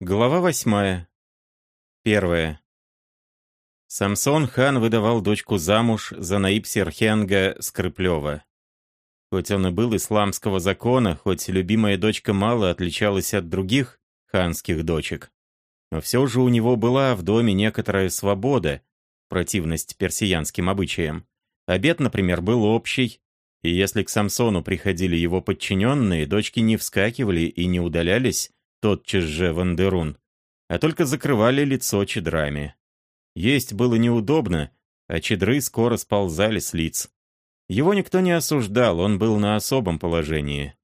Глава восьмая. Первая. Самсон хан выдавал дочку замуж за наиб Серхенга Скрыплева. Хоть он и был исламского закона, хоть любимая дочка мало отличалась от других ханских дочек, но все же у него была в доме некоторая свобода, противность персиянским обычаям. Обед, например, был общий, и если к Самсону приходили его подчиненные, дочки не вскакивали и не удалялись, тотчас же Вандерун, а только закрывали лицо чедрами. Есть было неудобно, а чедры скоро сползали с лиц. Его никто не осуждал, он был на особом положении.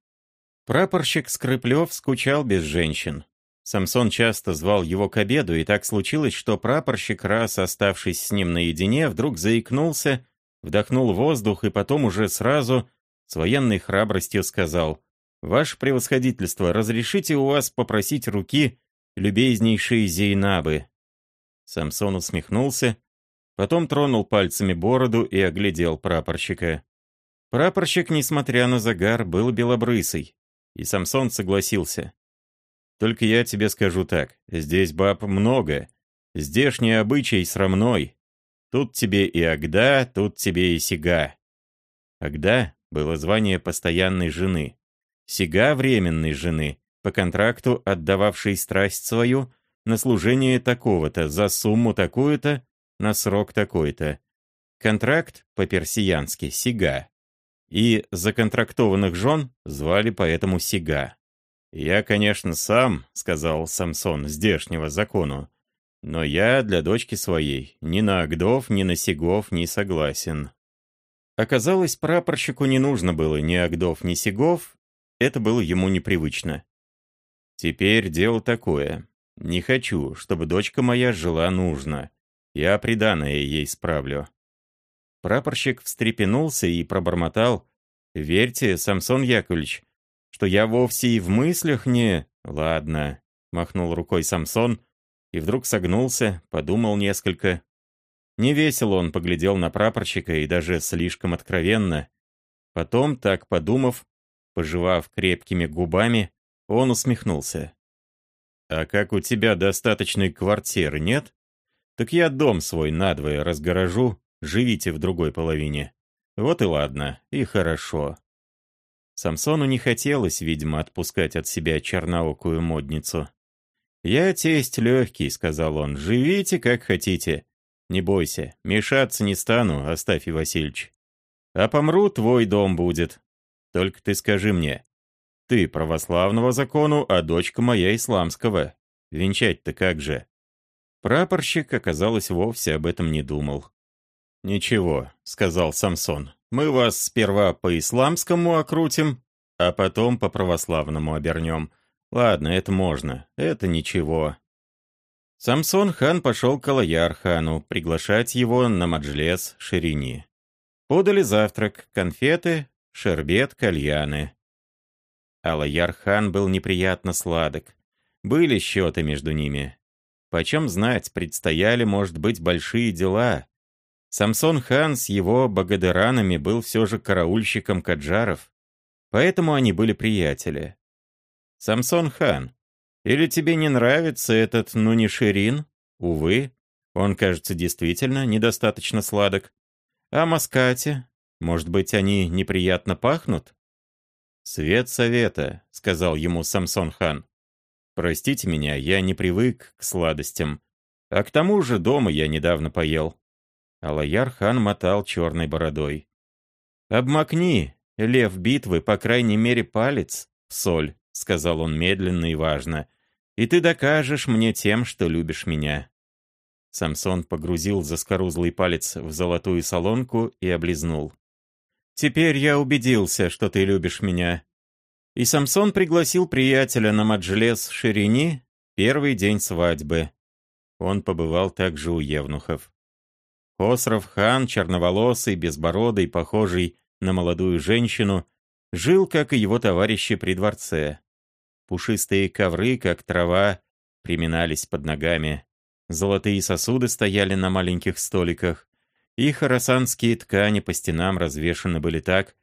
Прапорщик Скрыплев скучал без женщин. Самсон часто звал его к обеду, и так случилось, что прапорщик, раз оставшись с ним наедине, вдруг заикнулся, вдохнул воздух и потом уже сразу с военной храбростью сказал «Ваше превосходительство, разрешите у вас попросить руки любезнейшей Зейнабы?» Самсон усмехнулся, потом тронул пальцами бороду и оглядел прапорщика. Прапорщик, несмотря на загар, был белобрысый, и Самсон согласился. «Только я тебе скажу так, здесь баб много, здешний обычай срамной. Тут тебе и Агда, тут тебе и Сига». Агда было звание постоянной жены. Сига временной жены, по контракту отдававшей страсть свою на служение такого-то, за сумму такую-то, на срок такой-то. Контракт по-персиянски Сига. И законтрактованных жен звали поэтому Сига. «Я, конечно, сам, — сказал Самсон, — здешнего закону, но я для дочки своей ни на Агдов, ни на Сигов не согласен». Оказалось, прапорщику не нужно было ни Агдов, ни Сигов, это было ему непривычно. Теперь дело такое. Не хочу, чтобы дочка моя жила нужно. Я приданное ей справлю. Прапорщик встрепенулся и пробормотал. «Верьте, Самсон Яковлевич, что я вовсе и в мыслях не...» «Ладно», — махнул рукой Самсон, и вдруг согнулся, подумал несколько. Невесело он поглядел на прапорщика и даже слишком откровенно. Потом, так подумав, Пожевав крепкими губами, он усмехнулся. «А как у тебя достаточной квартиры нет? Так я дом свой надвое разгорожу, живите в другой половине. Вот и ладно, и хорошо». Самсону не хотелось, видимо, отпускать от себя черноокую модницу. «Я тесть легкий», — сказал он, — «живите как хотите. Не бойся, мешаться не стану, Астафий Васильевич. А помру, твой дом будет, только ты скажи мне, ты православного закону, а дочка моя исламского. Венчать-то как же?» Прапорщик, оказалось, вовсе об этом не думал. «Ничего», — сказал Самсон, — «мы вас сперва по-исламскому окрутим, а потом по православному обернем. Ладно, это можно, это ничего». Самсон хан пошел к Алаяр-хану приглашать его на маджлес Ширини. Подали завтрак, конфеты, шербет, кальяны. Алаяр-хан был неприятно сладок. Были счеты между ними. Почем знать, предстояли, может быть, большие дела. Самсон-хан с его богадыранами был все же караульщиком Каджаров. Поэтому они были приятели. Самсон-хан, или тебе не нравится этот Нуниширин? Увы, он, кажется, действительно недостаточно сладок. А Маскате, может быть, они неприятно пахнут? «Свет совета», — сказал ему Самсон хан. «Простите меня, я не привык к сладостям. А к тому же дома я недавно поел». Алаяр хан мотал черной бородой. «Обмакни, лев битвы, по крайней мере, палец в соль», — сказал он медленно и важно. «И ты докажешь мне тем, что любишь меня». Самсон погрузил заскорузлый палец в золотую солонку и облизнул. Теперь я убедился, что ты любишь меня». И Самсон пригласил приятеля на Маджлес Ширини первый день свадьбы. Он побывал также у евнухов. Хосров хан, черноволосый, безбородый, похожий на молодую женщину, жил, как и его товарищи при дворце. Пушистые ковры, как трава, приминались под ногами. Золотые сосуды стояли на маленьких столиках и хоросанские ткани по стенам развешаны были так,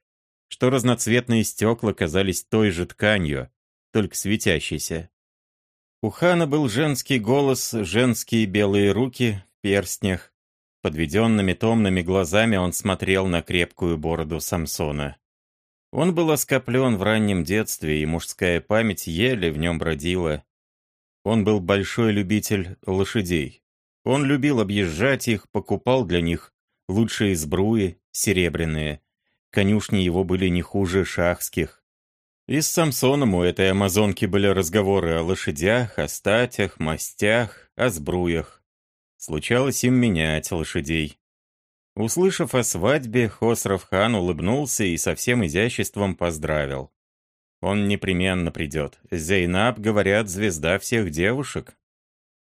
что разноцветные стекла казались той же тканью, только светящейся. У хана был женский голос, женские белые руки в перстнях. Подведенными томными глазами он смотрел на крепкую бороду Самсона. Он был оскоплен в раннем детстве, и мужская память еле в нем бродила. Он был большой любитель лошадей. Он любил объезжать их, покупал для них лучшие сбруи, серебряные. Конюшни его были не хуже шахских. И с Самсоном у этой амазонки были разговоры о лошадях, о статях, мастях, о сбруях. Случалось им менять лошадей. Услышав о свадьбе, Хосров хан улыбнулся и со всем изяществом поздравил. Он непременно придет. Зейнаб, говорят, звезда всех девушек.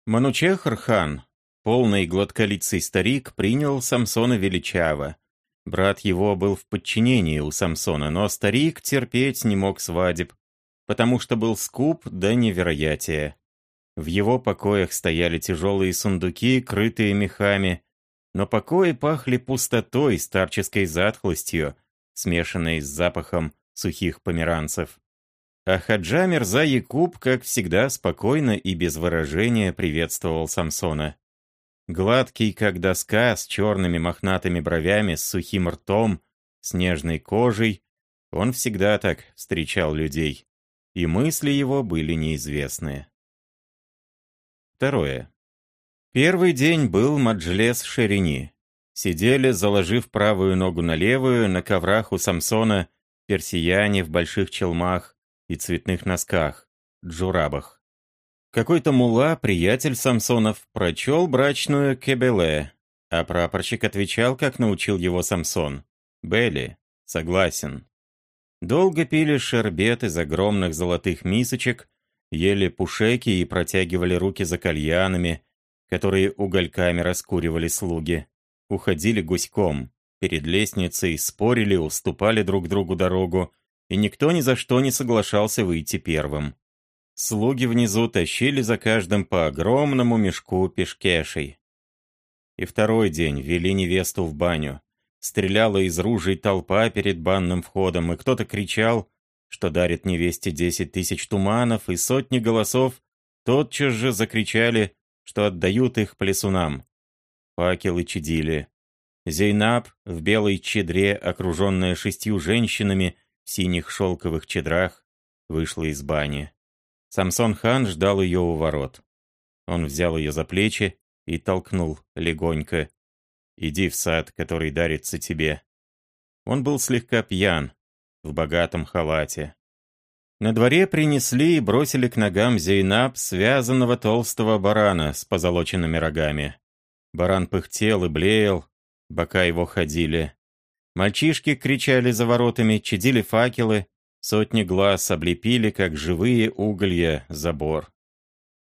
Манучехр хан, полный гладколицый старик, принял Самсона величаво. Брат его был в подчинении у Самсона, но старик терпеть не мог свадеб, потому что был скуп до невероятия. В его покоях стояли тяжелые сундуки, крытые мехами, но покои пахли пустотой, старческой затхлостью, смешанной с запахом сухих померанцев. А Хаджа Мирза Якуб, как всегда, спокойно и без выражения приветствовал Самсона. Гладкий, как доска, с черными мохнатыми бровями, с сухим ртом, с нежной кожей, он всегда так встречал людей, и мысли его были неизвестные. Второе. Первый день был Маджлес Шерини. Сидели, заложив правую ногу на левую, на коврах у Самсона персияне в больших челмах и цветных носках, джурабах. Какой-то мула, приятель Самсонов, прочел брачную кебеле, а прапорщик отвечал, как научил его Самсон. «Белли, согласен». Долго пили шербет из огромных золотых мисочек, ели пушеки и протягивали руки за кальянами, которые угольками раскуривали слуги. Уходили гуськом. Перед лестницей спорили, уступали друг другу дорогу, и никто ни за что не соглашался выйти первым. Слуги внизу тащили за каждым по огромному мешку пешкешей. И второй день вели невесту в баню. Стреляла из ружей толпа перед банным входом, и кто-то кричал, что дарит невесте десять тысяч туманов, и сотни голосов тотчас же закричали, что отдают их плесунам. Факелы чадили. Зейнаб в белой чедре, окруженная шестью женщинами в синих шелковых чедрах, вышла из бани. Самсон хан ждал ее у ворот. Он взял ее за плечи и толкнул легонько. «Иди в сад, который дарится тебе». Он был слегка пьян, в богатом халате. На дворе принесли и бросили к ногам Зейнаб связанного толстого барана с позолоченными рогами. Баран пыхтел и блеял, бока его ходили. Мальчишки кричали за воротами, чадили факелы, сотни глаз облепили, как живые уголья, забор.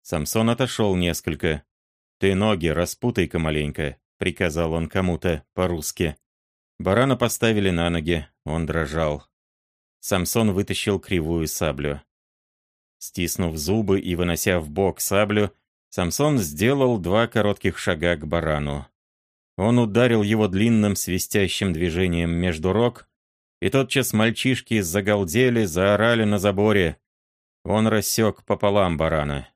Самсон отошел несколько. «Ты ноги распутай-ка маленько», — приказал он кому-то по-русски. Барана поставили на ноги, он дрожал. Самсон вытащил кривую саблю. Стиснув зубы и вынося в бок саблю, Самсон сделал два коротких шага к барану. Он ударил его длинным свистящим движением между рог, и тотчас мальчишки загалдели, заорали на заборе. Он рассек пополам барана.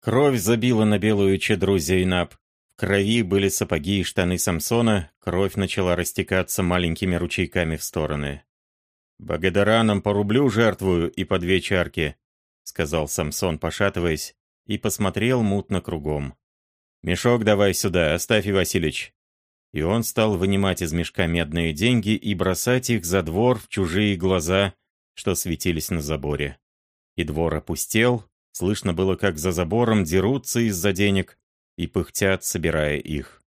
Кровь забила на белую чедру Зейнаб. В крови были сапоги и штаны Самсона, кровь начала растекаться маленькими ручейками в стороны. «Богодаранам по рублю жертвую и по две чарки», — сказал Самсон, пошатываясь, и посмотрел мутно кругом. «Мешок давай сюда, Оставь, Васильевич и он стал вынимать из мешка медные деньги и бросать их за двор в чужие глаза, что светились на заборе. И двор опустел, слышно было, как за забором дерутся из-за денег и пыхтят, собирая их.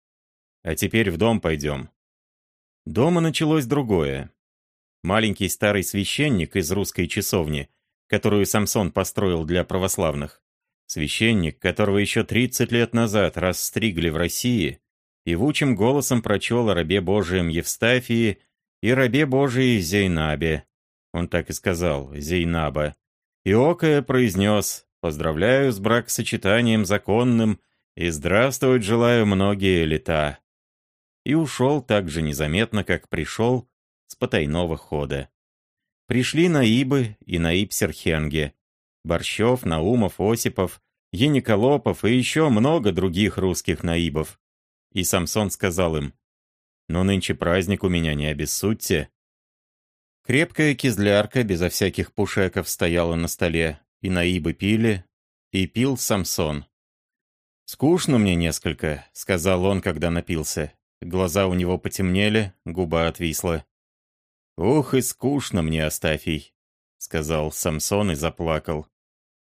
А теперь в дом пойдем. Дома началось другое. Маленький старый священник из русской часовни, которую Самсон построил для православных, священник, которого еще 30 лет назад расстригли в России, певучим голосом прочел о рабе Божием Евстафии и рабе Божией Зейнабе. Он так и сказал, Зейнаба. И окая произнес, поздравляю с бракосочетанием законным и здравствовать желаю многие лета. И ушел так же незаметно, как пришел, с потайного хода. Пришли Наибы и Наиб Серхенге. Борщев, Наумов, Осипов, Ениколопов и еще много других русских наибов. И Самсон сказал им, «Но нынче праздник у меня, не обессудьте». Крепкая кизлярка безо всяких пушеков стояла на столе, и наибы пили, и пил Самсон. «Скучно мне несколько», — сказал он, когда напился. Глаза у него потемнели, губа отвисла. «Ух и скучно мне, Астафий», — сказал Самсон и заплакал.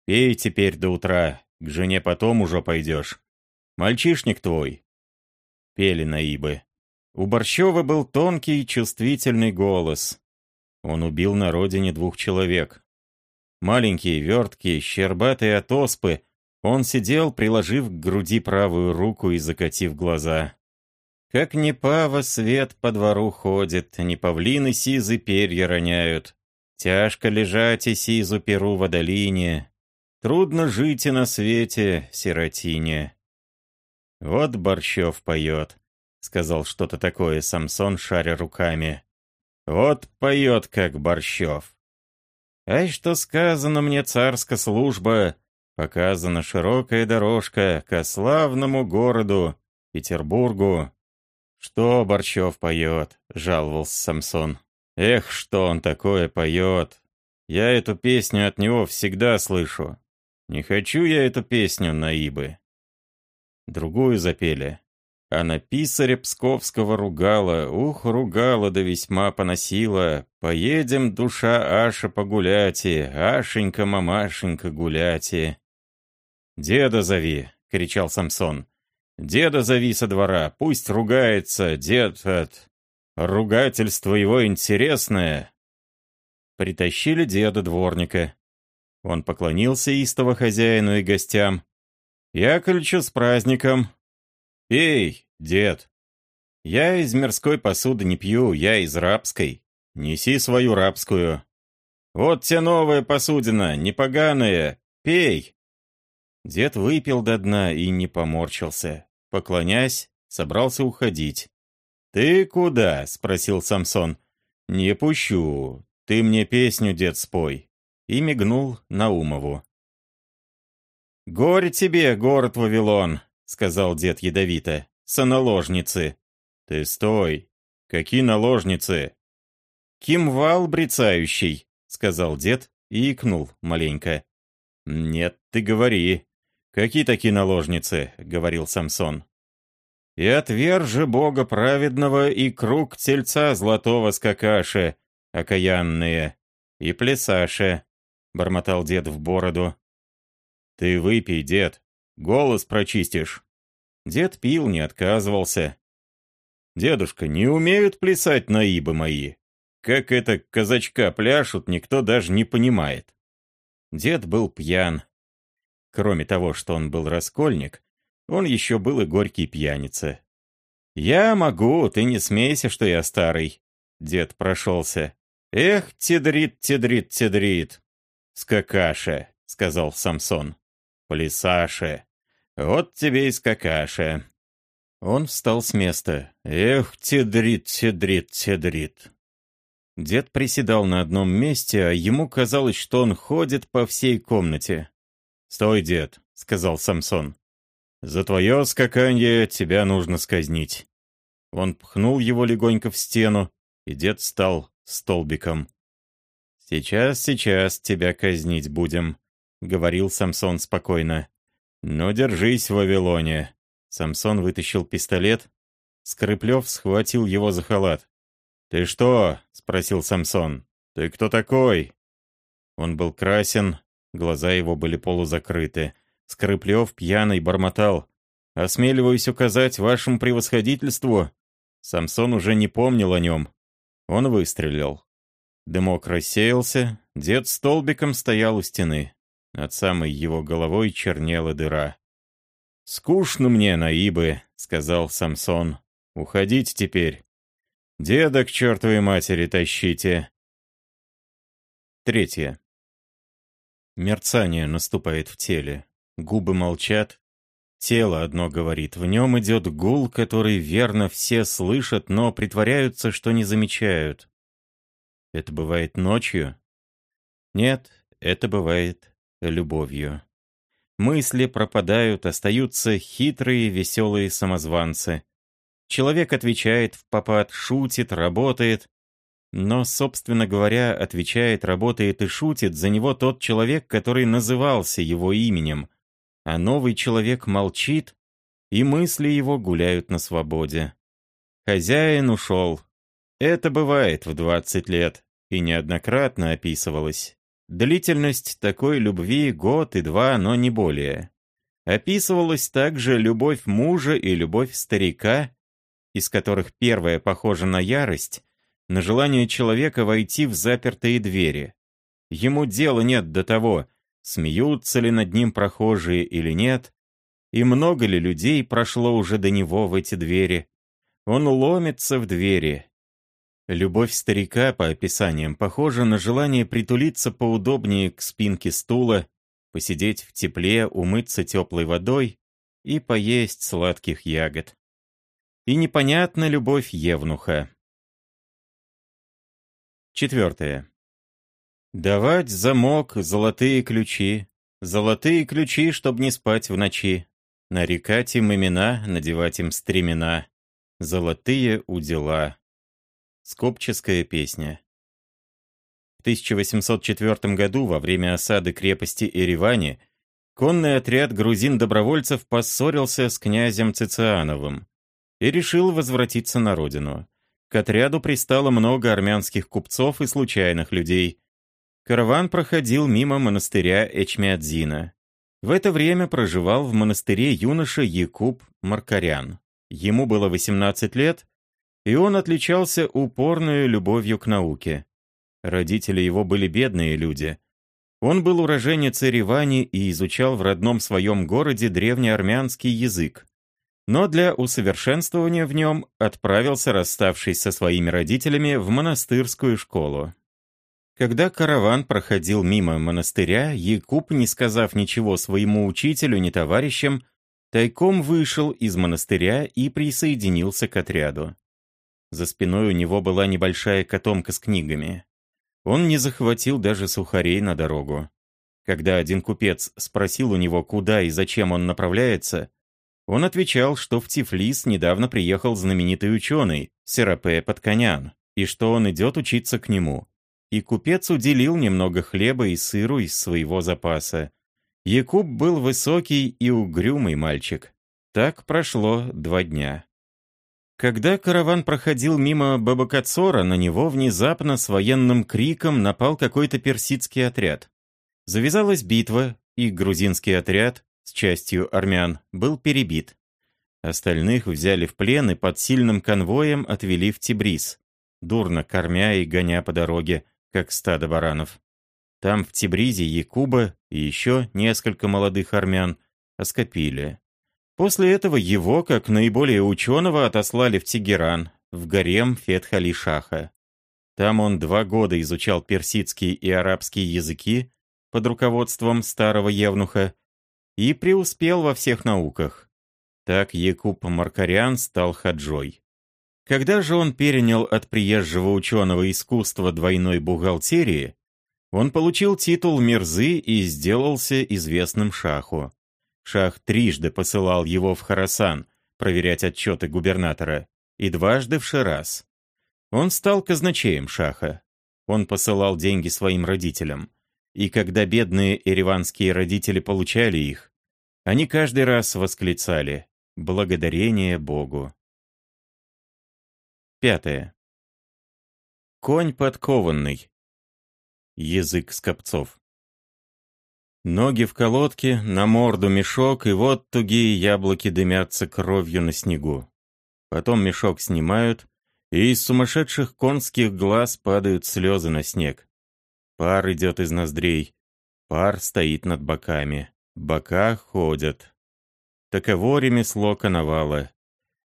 «Пей теперь до утра, к жене потом уже пойдешь. Мальчишник твой». Пели наибы. У Борщева был тонкий, чувствительный голос. Он убил на родине двух человек. Маленький, верткий, щербатый от оспы, он сидел, приложив к груди правую руку и закатив глаза. Как не пава свет по двору ходит, не павлины сизы перья роняют. Тяжко лежать и сизу перу в долине, Трудно жить и на свете, сиротине. Вот Борщев поет, сказал что-то такое Самсон, шаря руками. Вот поет, как Борщев. Ай, что сказано мне царская служба, показана широкая дорожка ко славному городу, Петербургу. Что Борщев поет, жаловался Самсон. Эх, что он такое поет. Я эту песню от него всегда слышу. Не хочу я эту песню, наибы. Другую запели. Она писаря Псковского ругала, ух, ругала да весьма поносила. Поедем, душа Аша, погуляти, Ашенька, мамашенька, гуляти. «Деда зови!» — кричал Самсон. «Деда зови со двора, пусть ругается, дед от... Ругательство его интересное!» Притащили деда дворника. Он поклонился истово хозяину и гостям. «Яковлевичу с праздником!» «Пей, дед!» «Я из мирской посуды не пью, я из рабской. Неси свою рабскую!» «Вот те новая посудина, непоганая! Пей!» Дед выпил до дна и не поморщился. Поклонясь, собрался уходить. «Ты куда?» — спросил Самсон. «Не пущу. Ты мне песню, дед, спой и мигнул Наумову. «Горе тебе, город Вавилон!» — сказал дед ядовито. «Соналожницы!» «Ты стой! Какие наложницы?» «Кимвал брецающий!» — сказал дед и икнул маленько. «Нет, ты говори. Какие такие наложницы?» — говорил Самсон. «И отвержи Бога праведного и круг тельца золотого скакаше, окаянные, и плясаше, — бормотал дед в бороду. «Ты выпей, дед, голос прочистишь». Дед пил, не отказывался. «Дедушка, не умеют плясать наибы мои. Как это казачка пляшут, никто даже не понимает». Дед был пьян. Кроме того, что он был раскольник, он еще был и горький пьяница. «Я могу, ты не смейся, что я старый», — дед прошелся. «Эх, тедрит, тедрит, тедрит. «Скакаше», — сказал Самсон. «Плясаше. Вот тебе и скакаше». Он встал с места. «Эх, тедрит, тедрит, тедрит». Дед приседал на одном месте, а ему казалось, что он ходит по всей комнате. «Стой, дед», — сказал Самсон. «За твое скаканье тебя нужно сказнить». Он пхнул его легонько в стену, и дед стал столбиком. «Сейчас, сейчас тебя казнить будем», — говорил Самсон спокойно. «Ну, держись в Вавилоне». Самсон вытащил пистолет. Скрыплев схватил его за халат. «Ты что?» — спросил Самсон. «Ты кто такой?» Он был красен, глаза его были полузакрыты. Скрыплев пьяный бормотал. «Осмеливаюсь указать вашему превосходительству». Самсон уже не помнил о нем. Он выстрелил. Дымок рассеялся, дед столбиком стоял у стены. Над самой его головой чернела дыра. «Скучно мне, наибы», — сказал Самсон. «Уходить теперь. Деда к чертовой матери тащите». Третье. Мерцание наступает в теле. Губы молчат. Тело одно говорит. В нем идет гул, который верно все слышат, но притворяются, что не замечают. Это бывает ночью? Нет, это бывает любовью. Мысли пропадают, остаются хитрые, веселые самозванцы. Человек отвечает в попад, шутит, работает. Но, собственно говоря, отвечает, работает и шутит за него тот человек, который назывался его именем. А новый человек молчит, и мысли его гуляют на свободе. Хозяин ушел. Это бывает в 20 лет, и неоднократно описывалось. Длительность такой любви год и два, но не более. Описывалась также любовь мужа и любовь старика, из которых первая похожа на ярость, на желание человека войти в запертые двери. Ему дела нет до того, смеются ли над ним прохожие или нет, и много ли людей прошло уже до него в эти двери. Он ломится в двери. Любовь старика, по описаниям, похожа на желание притулиться поудобнее к спинке стула, посидеть в тепле, умыться теплой водой и поесть сладких ягод и непонятна любовь Евнуха. Четвертое. Давать замок, золотые ключи, золотые ключи, чтоб не спать в ночи, нарекать им имена, надевать им стремена, золотые удила. Скопческая песня. В 1804 году, во время осады крепости Еревани, конный отряд грузин-добровольцев поссорился с князем Цициановым и решил возвратиться на родину. К отряду пристало много армянских купцов и случайных людей. Караван проходил мимо монастыря Эчмиадзина. В это время проживал в монастыре юноша Якуб Маркарян. Ему было 18 лет, и он отличался упорной любовью к науке. Родители его были бедные люди. Он был уроженец Еревани и изучал в родном своем городе древнеармянский язык но для усовершенствования в нем отправился, расставшись со своими родителями, в монастырскую школу. Когда караван проходил мимо монастыря, Якуб, не сказав ничего своему учителю ни товарищам, тайком вышел из монастыря и присоединился к отряду. За спиной у него была небольшая котомка с книгами. Он не захватил даже сухарей на дорогу. Когда один купец спросил у него, куда и зачем он направляется, он отвечал, что в Тифлис недавно приехал знаменитый ученый, Серапе Подконян, и что он идет учиться к нему. И купец уделил немного хлеба и сыру из своего запаса. Якуб был высокий и угрюмый мальчик. Так прошло два дня. Когда караван проходил мимо Бабакацора, на него внезапно с военным криком напал какой-то персидский отряд. Завязалась битва, и грузинский отряд, с частью армян, был перебит. Остальных взяли в плен и под сильным конвоем отвели в Тибрис, дурно кормя и гоня по дороге, как стадо баранов. Там в Тибризе Якуба и еще несколько молодых армян оскопили. После этого его, как наиболее ученого, отослали в Тегеран, в гарем Фетхали-Шаха. Там он два года изучал персидский и арабский языки под руководством старого евнуха и преуспел во всех науках. Так Якуб Маркарян стал хаджой. Когда же он перенял от приезжего ученого искусства двойной бухгалтерии, он получил титул Мирзы и сделался известным шаху. Шах трижды посылал его в Харасан проверять отчеты губернатора, и дважды в Шираз. Он стал казначеем шаха. Он посылал деньги своим родителям. И когда бедные ереванские родители получали их, они каждый раз восклицали «Благодарение Богу». Пятое. Конь подкованный. Язык скопцов. Ноги в колодке, на морду мешок, и вот тугие яблоки дымятся кровью на снегу. Потом мешок снимают, и из сумасшедших конских глаз падают слезы на снег. Пар идет из ноздрей. Пар стоит над боками. Бока ходят. Таково ремесло коновала.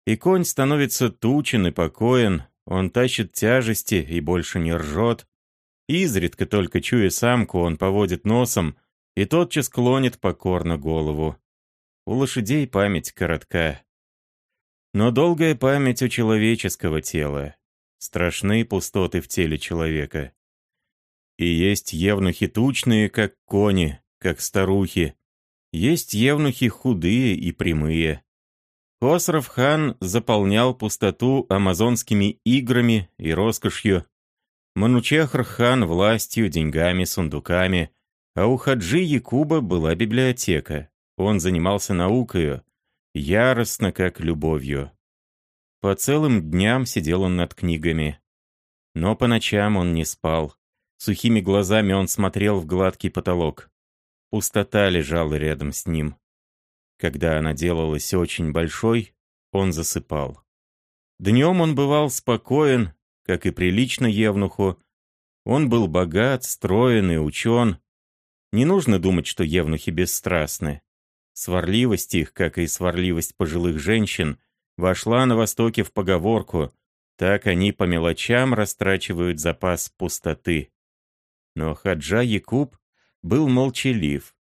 И конь становится тучен и покоен, он тащит тяжести и больше не ржет. Изредка только чуя самку, он поводит носом и тотчас клонит покорно голову. У лошадей память коротка. Но долгая память у человеческого тела. Страшны пустоты в теле человека. И есть евнухи тучные, как кони, как старухи, Есть евнухи худые и прямые. Хосров-хан заполнял пустоту амазонскими играми и роскошью, Манучехр-хан властью, деньгами, сундуками, а у Хаджи Якуба была библиотека. Он занимался наукою, яростно, как любовью. По целым дням сидел он над книгами. Но по ночам он не спал. Сухими глазами он смотрел в гладкий потолок. Пустота лежала рядом с ним. Когда она делалась очень большой, он засыпал. Днем он бывал спокоен, как и прилично Евнуху. Он был богат, строен и учен. Не нужно думать, что Евнухи бесстрастны. Сварливость их, как и сварливость пожилых женщин, вошла на Востоке в поговорку, так они по мелочам растрачивают запас пустоты. Но Хаджа Якуб был молчалив,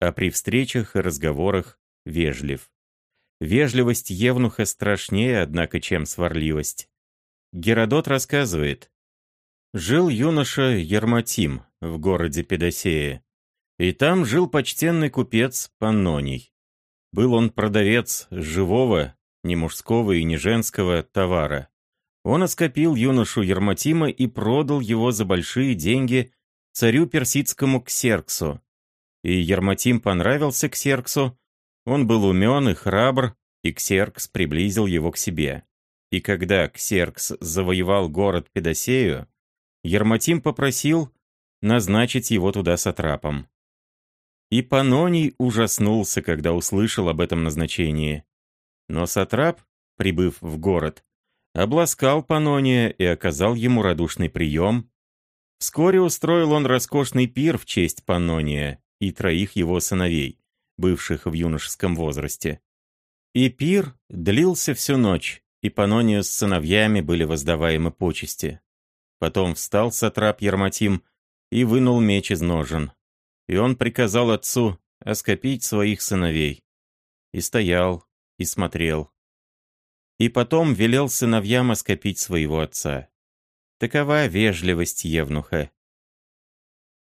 а при встречах и разговорах вежлив. Вежливость Евнуха страшнее, однако, чем сварливость. Геродот рассказывает. Жил юноша Ерматим в городе Педосея. И там жил почтенный купец Панноний. Был он продавец живого, не мужского и не женского товара. Он оскопил юношу Ерматима и продал его за большие деньги царю персидскому Ксерксу. И Ерматим понравился Ксерксу, он был умен и храбр, и Ксеркс приблизил его к себе. И когда Ксеркс завоевал город Педосею, Ерматим попросил назначить его туда сатрапом. И Паноний ужаснулся, когда услышал об этом назначении. Но Сатрап, прибыв в город, обласкал Панония и оказал ему радушный прием. Вскоре устроил он роскошный пир в честь Панония и троих его сыновей, бывших в юношеском возрасте. И пир длился всю ночь, и Панонию с сыновьями были воздаваемы почести. Потом встал Сатрап Ерматим и вынул меч из ножен и он приказал отцу оскопить своих сыновей. И стоял, и смотрел. И потом велел сыновьям оскопить своего отца. Такова вежливость Евнуха.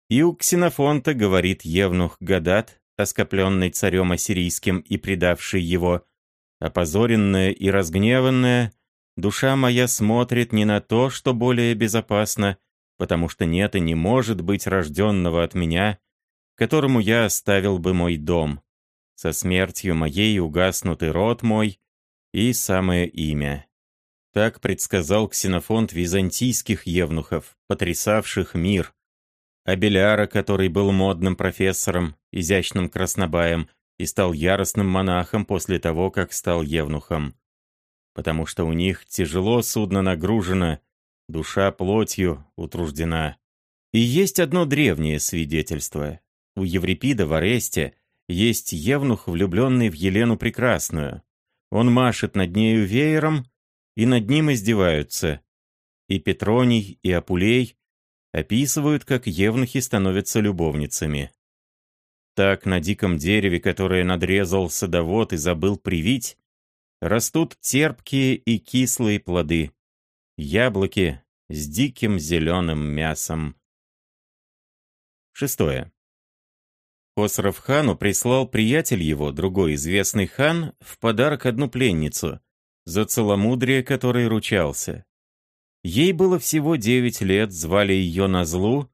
И у Ксенофонта, говорит Евнух Гадат, оскопленный царем ассирийским и предавший его, опозоренная и разгневанная, душа моя смотрит не на то, что более безопасно, потому что нет и не может быть рожденного от меня, которому я оставил бы мой дом. Со смертью моей угаснут и род мой, и самое имя. Так предсказал ксенофонт византийских евнухов, потрясавших мир. Абеляра, который был модным профессором, изящным краснобаем, и стал яростным монахом после того, как стал евнухом. Потому что у них тяжело судно нагружено, душа плотью утруждена. И есть одно древнее свидетельство. У Еврипида в Аресте есть евнух, влюбленный в Елену Прекрасную. Он машет над нею веером, и над ним издеваются. И Петроний, и Апулей описывают, как евнухи становятся любовницами. Так на диком дереве, которое надрезал садовод и забыл привить, растут терпкие и кислые плоды. Яблоки с диким зеленым мясом. Шестое. Хосров хану прислал приятель его, другой известный хан, в подарок одну пленницу, за целомудрие которой ручался. Ей было всего девять лет, звали ее Назлу,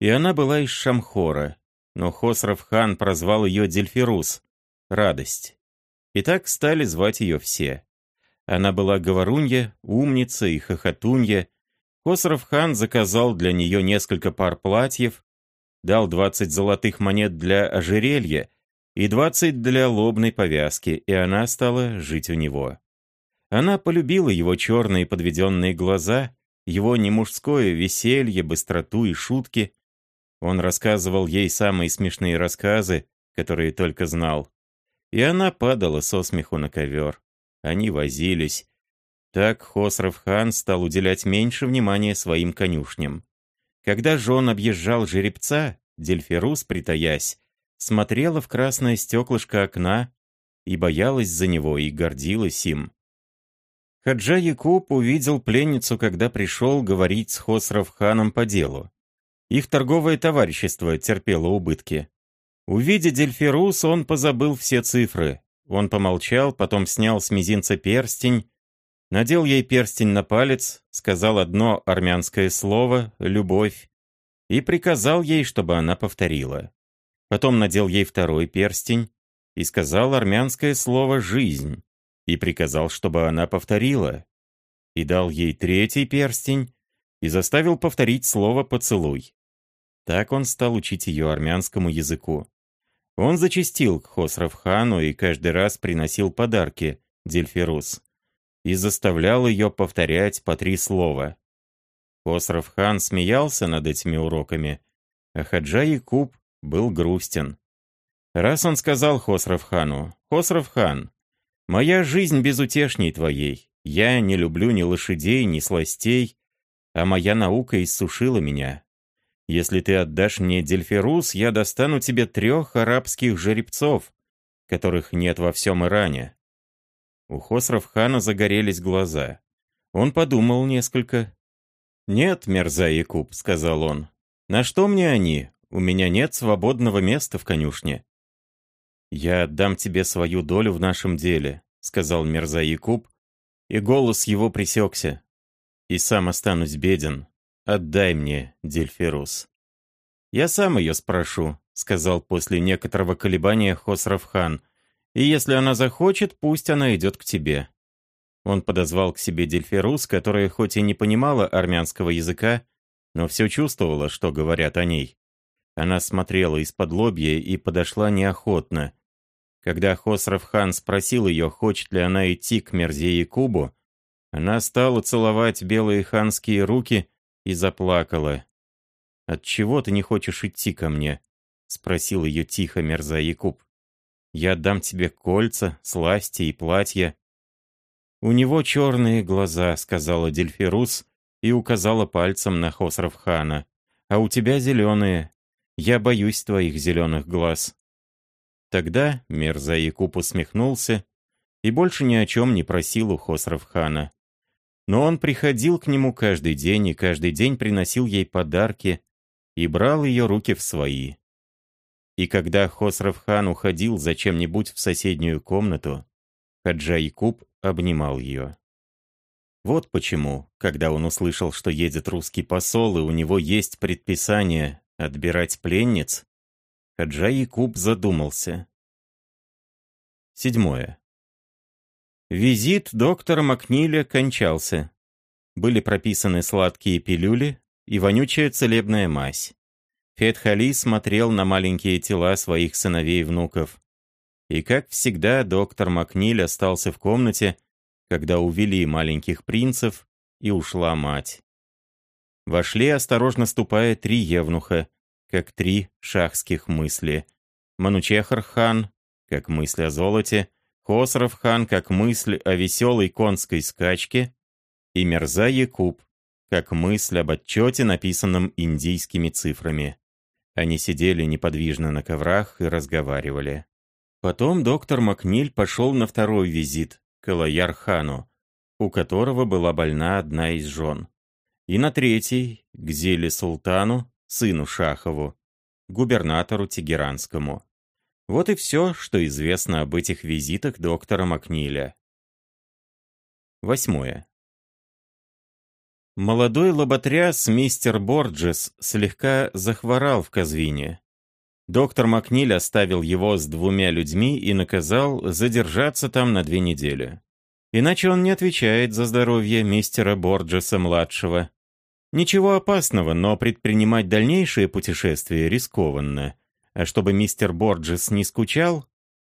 и она была из Шамхора, но Хосров хан прозвал ее Дельфирус, радость. И так стали звать ее все. Она была говорунья, умница и хохотунья. Хосров хан заказал для нее несколько пар платьев, дал 20 золотых монет для ожерелья и 20 для лобной повязки, и она стала жить у него. Она полюбила его черные подведенные глаза, его немужское веселье, быстроту и шутки. Он рассказывал ей самые смешные рассказы, которые только знал. И она падала со смеху на ковер. Они возились. Так Хосров хан стал уделять меньше внимания своим конюшням. Когда же он объезжал жеребца, Дельфирус, притаясь, смотрела в красное стеклышко окна и боялась за него и гордилась им. Хаджа Якуб увидел пленницу, когда пришел говорить с Хосров ханом по делу. Их торговое товарищество терпело убытки. Увидя Дельфирус, он позабыл все цифры. Он помолчал, потом снял с мизинца перстень, надел ей перстень на палец, сказал одно армянское слово «любовь» и приказал ей, чтобы она повторила. Потом надел ей второй перстень и сказал армянское слово «жизнь» и приказал, чтобы она повторила. И дал ей третий перстень и заставил повторить слово «поцелуй». Так он стал учить ее армянскому языку. Он зачастил к Хосровхану и каждый раз приносил подарки, Дельфирус, и заставлял ее повторять по три слова. Хосровхан смеялся над этими уроками, а Хаджа Якуб был грустен. Раз он сказал Хосровхану, «Хосровхан, моя жизнь безутешней твоей, я не люблю ни лошадей, ни сластей, а моя наука иссушила меня, если ты отдашь мне Дельфирус, я достану тебе трех арабских жеребцов, которых нет во всем Иране». У Хосров-хана загорелись глаза. Он подумал несколько. «Нет, Мерза Якуб», — сказал он. «На что мне они? У меня нет свободного места в конюшне». «Я отдам тебе свою долю в нашем деле», — сказал Мерза Якуб, и голос его пресекся. «И сам останусь беден, «Отдай мне, Дельфирус». «Я сам ее спрошу», — сказал после некоторого колебания Хосров-хан. «И если она захочет, пусть она идет к тебе». Он подозвал к себе Дельфирус, которая хоть и не понимала армянского языка, но все чувствовала, что говорят о ней. Она смотрела из-под лобья и подошла неохотно. Когда Хосров-хан спросил ее, хочет ли она идти к Мерзе Кубу, она стала целовать белые ханские руки и заплакала. «Отчего ты не хочешь идти ко мне?» — спросил ее тихо Мерза Якуб. «Я отдам тебе кольца, сласти и платья». «У него черные глаза», — сказала Дельфирус и указала пальцем на Хосровхана. «А у тебя зеленые. Я боюсь твоих зеленых глаз». Тогда Мерза Якуб усмехнулся и больше ни о чем не просил у Хосровхана. Но он приходил к нему каждый день и каждый день приносил ей подарки и брал ее руки в свои. И когда Хосров-хан уходил зачем-нибудь в соседнюю комнату, Хаджа Якуб обнимал ее. Вот почему, когда он услышал, что едет русский посол и у него есть предписание отбирать пленниц, Хаджа Якуб задумался. Седьмое. Визит доктора Макниля кончался. Были прописаны сладкие пилюли и вонючая целебная мазь. Фетхали смотрел на маленькие тела своих сыновей и внуков. И, как всегда, доктор Макниль остался в комнате, когда увели маленьких принцев, и ушла мать. Вошли, осторожно ступая, три евнуха, как три шахских мысли. Манучехар-хан, как мысль о золоте, Хосров-хан как мысль о веселой конской скачке, и Мерза Якуб как мысль об отчете, написанном индийскими цифрами. Они сидели неподвижно на коврах и разговаривали. Потом доктор Макниль пошел на второй визит к Элаяр-хану, у которого была больна одна из жен. И на третий — к Зеле-султану, сыну Шахову, губернатору Тегеранскому. Вот и все, что известно об этих визитах доктора Макниля. Восьмое. Молодой лоботряс мистер Борджес слегка захворал в Казвине. Доктор Макниль оставил его с двумя людьми и наказал задержаться там на две недели. Иначе он не отвечает за здоровье мистера Борджеса-младшего. Ничего опасного, но предпринимать дальнейшее путешествие рискованно. А чтобы мистер Борджес не скучал,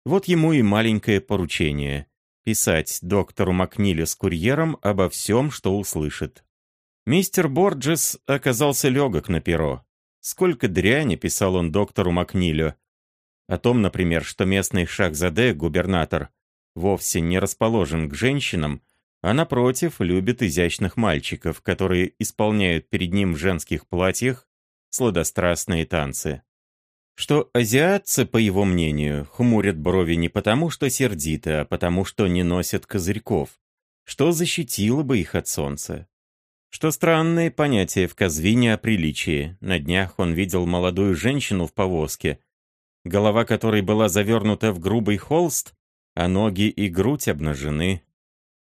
вот ему и маленькое поручение — писать доктору Макниле с курьером обо всем, что услышит. Мистер Борджес оказался легок на перо. Сколько дряни писал он доктору Макнилю. О том, например, что местный Шахзаде, губернатор, вовсе не расположен к женщинам, а напротив любит изящных мальчиков, которые исполняют перед ним в женских платьях сладострастные танцы что азиатцы, по его мнению, хмурят брови не потому, что сердиты, а потому, что не носят козырьков, что защитило бы их от солнца. Что странное понятие в Казвине о приличии. На днях он видел молодую женщину в повозке. голова которой была завернута в грубый холст, а ноги и грудь обнажены.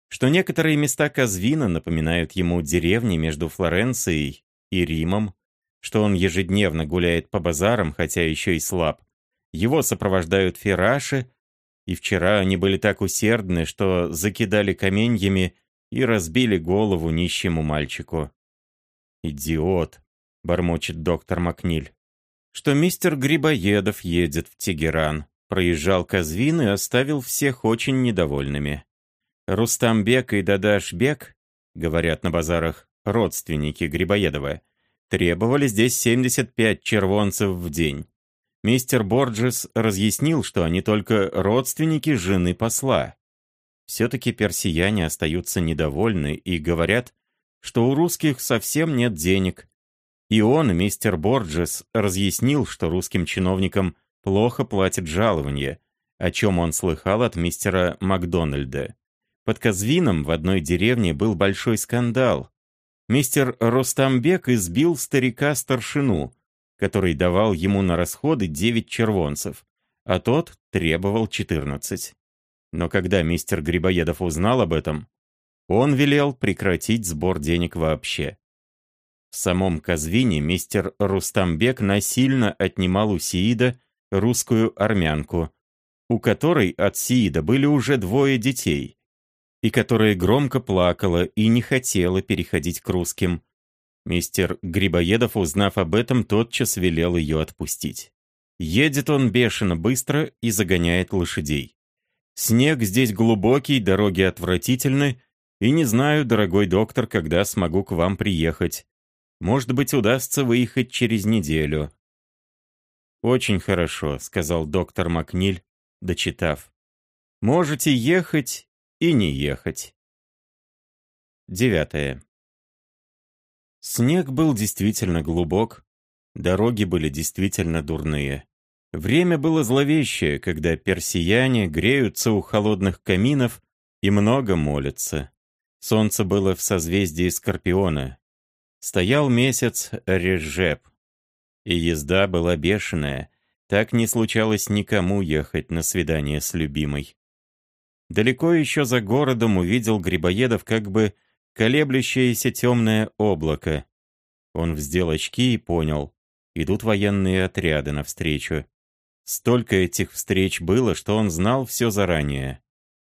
Что некоторые места Казвина напоминают ему деревни между Флоренцией и Римом, что он ежедневно гуляет по базарам, хотя еще и слаб. Его сопровождают фераши, и вчера они были так усердны, что закидали каменьями и разбили голову нищему мальчику. «Идиот!» — бормочет доктор Макниль. «Что мистер Грибоедов едет в Тегеран, проезжал Казвин и оставил всех очень недовольными. Рустамбек и Дадашбек, говорят на базарах родственники Грибоедова, требовали здесь 75 червонцев в день. Мистер Борджес разъяснил, что они только родственники жены посла. Все-таки персияне остаются недовольны и говорят, что у русских совсем нет денег. И он, мистер Борджес, разъяснил, что русским чиновникам плохо платят жалование, о чем он слыхал от мистера Макдональда. Под Казвином в одной деревне был большой скандал. Мистер Ростамбек избил старика-старшину, который давал ему на расходы 9 червонцев, а тот требовал 14. Но когда мистер Грибоедов узнал об этом, он велел прекратить сбор денег вообще. В самом Казвине мистер Рустамбек насильно отнимал у Сиида русскую армянку, у которой от Сиида были уже двое детей, и которая громко плакала и не хотела переходить к русским. Мистер Грибоедов, узнав об этом, тотчас велел ее отпустить. Едет он бешено быстро и загоняет лошадей. Снег здесь глубокий, дороги отвратительны, и не знаю, дорогой доктор, когда смогу к вам приехать. Может быть, удастся выехать через неделю». «Очень хорошо», — сказал доктор Макниль, дочитав. «Можете ехать и не ехать». Девятое. Снег был действительно глубок, дороги были действительно дурные. Время было зловещее, когда персияне греются у холодных каминов и много молятся. Солнце было в созвездии Скорпиона. Стоял месяц Режеп. И езда была бешеная. Так не случалось никому ехать на свидание с любимой. Далеко еще за городом увидел Грибоедов как бы колеблющееся темное облако. Он вздел очки и понял. Идут военные отряды навстречу. Столько этих встреч было, что он знал все заранее.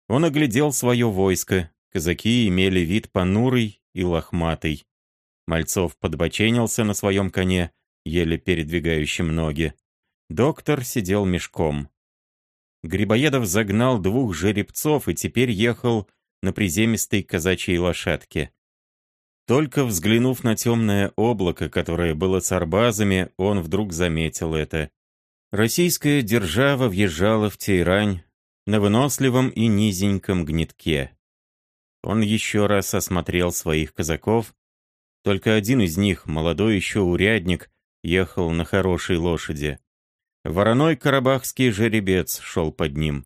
Он оглядел свое войско. Казаки имели вид понурый и лохматый. Мальцов подбоченился на своем коне, еле передвигающем ноги. Доктор сидел мешком. Грибоедов загнал двух жеребцов и теперь ехал на приземистой казачьей лошадке. Только взглянув на темное облако, которое было с арбазами, он вдруг заметил это. Российская держава въезжала в Тейрань на выносливом и низеньком гнетке. Он еще раз осмотрел своих казаков. Только один из них, молодой еще урядник, ехал на хорошей лошади. Вороной карабахский жеребец шел под ним.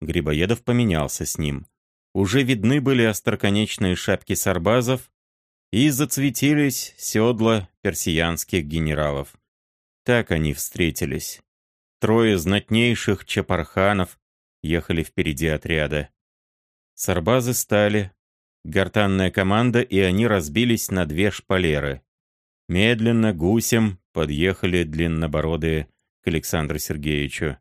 Грибоедов поменялся с ним. Уже видны были остроконечные шапки сарбазов и зацветились седла персиянских генералов. Так они встретились. Трое знатнейших чапарханов ехали впереди отряда. Сарбазы стали, гортанная команда, и они разбились на две шпалеры. Медленно, гусем, подъехали длиннобородые к Александру Сергеевичу.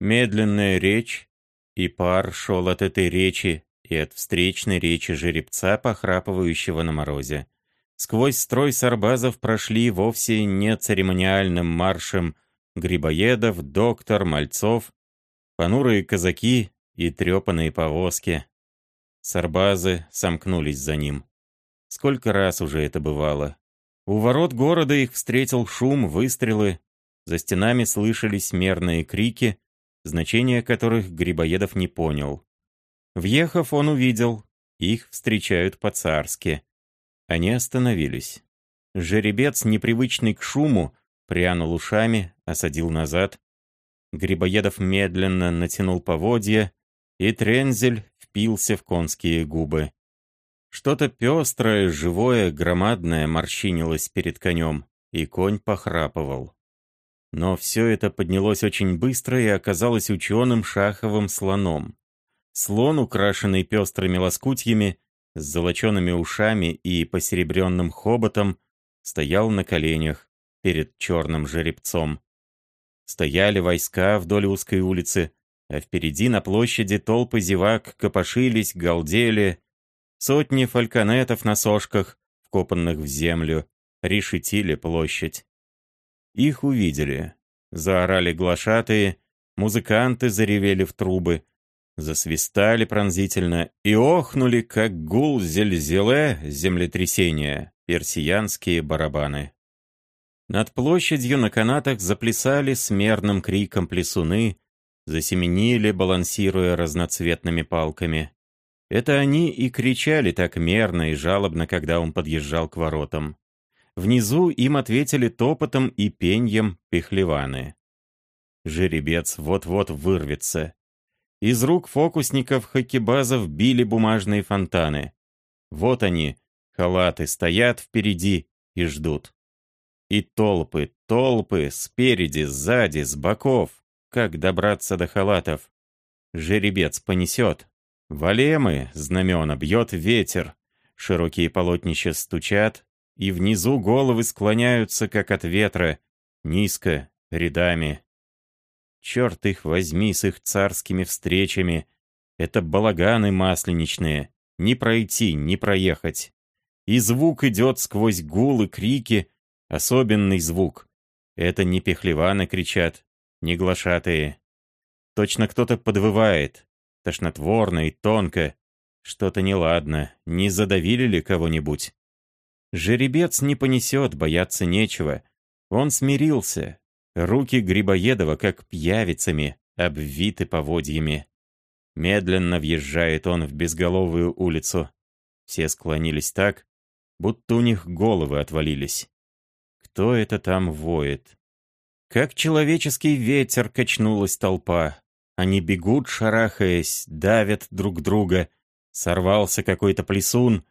Медленная речь, и пар шел от этой речи и от встречной речи жеребца, похрапывающего на морозе. Сквозь строй сарбазов прошли вовсе не церемониальным маршем грибоедов, доктор, мальцов, понурые казаки и трепанные повозки. Сарбазы сомкнулись за ним. Сколько раз уже это бывало. У ворот города их встретил шум, выстрелы. За стенами слышались мерные крики, значения которых Грибоедов не понял. Въехав, он увидел, их встречают по-царски. Они остановились. Жеребец, непривычный к шуму, прянул ушами, осадил назад. Грибоедов медленно натянул поводья, и Трензель впился в конские губы. Что-то пестрое, живое, громадное морщинилось перед конем, и конь похрапывал. Но все это поднялось очень быстро и оказалось ученым шаховым слоном. Слон, украшенный пестрыми лоскутьями, с золочеными ушами и посеребренным хоботом, стоял на коленях перед черным жеребцом. Стояли войска вдоль узкой улицы, а впереди на площади толпы зевак копошились, галдели. Сотни фальконетов на сошках, вкопанных в землю, решетили площадь. Их увидели. Заорали глашатые, музыканты заревели в трубы, засвистали пронзительно и охнули, как гул зельзеле землетрясения, персиянские барабаны. Над площадью на канатах заплясали с мерным криком плесуны, засеменили, балансируя разноцветными палками. Это они и кричали так мерно и жалобно, когда он подъезжал к воротам. Внизу им ответили топотом и пеньем пехлеваны. Жеребец вот-вот вырвется. Из рук фокусников хоккебазов били бумажные фонтаны. Вот они, халаты, стоят впереди и ждут. И толпы, толпы, спереди, сзади, с боков. Как добраться до халатов? Жеребец понесет. Валемы, знамена, бьет ветер. Широкие полотнища стучат, и внизу головы склоняются, как от ветра, низко, рядами. Черт их возьми с их царскими встречами. Это балаганы масленичные. Не пройти, не проехать. И звук идет сквозь гул и крики, особенный звук. Это не пехлеваны кричат, не глашатые. Точно кто-то подвывает, тошнотворно и тонко. Что-то неладно, не задавили ли кого-нибудь? Жеребец не понесет, бояться нечего. Он смирился. Руки Грибоедова, как пьявицами, обвиты поводьями. Медленно въезжает он в безголовую улицу. Все склонились так, будто у них головы отвалились. Кто это там воет? Как человеческий ветер качнулась толпа. Они бегут, шарахаясь, давят друг друга. Сорвался какой-то плесун,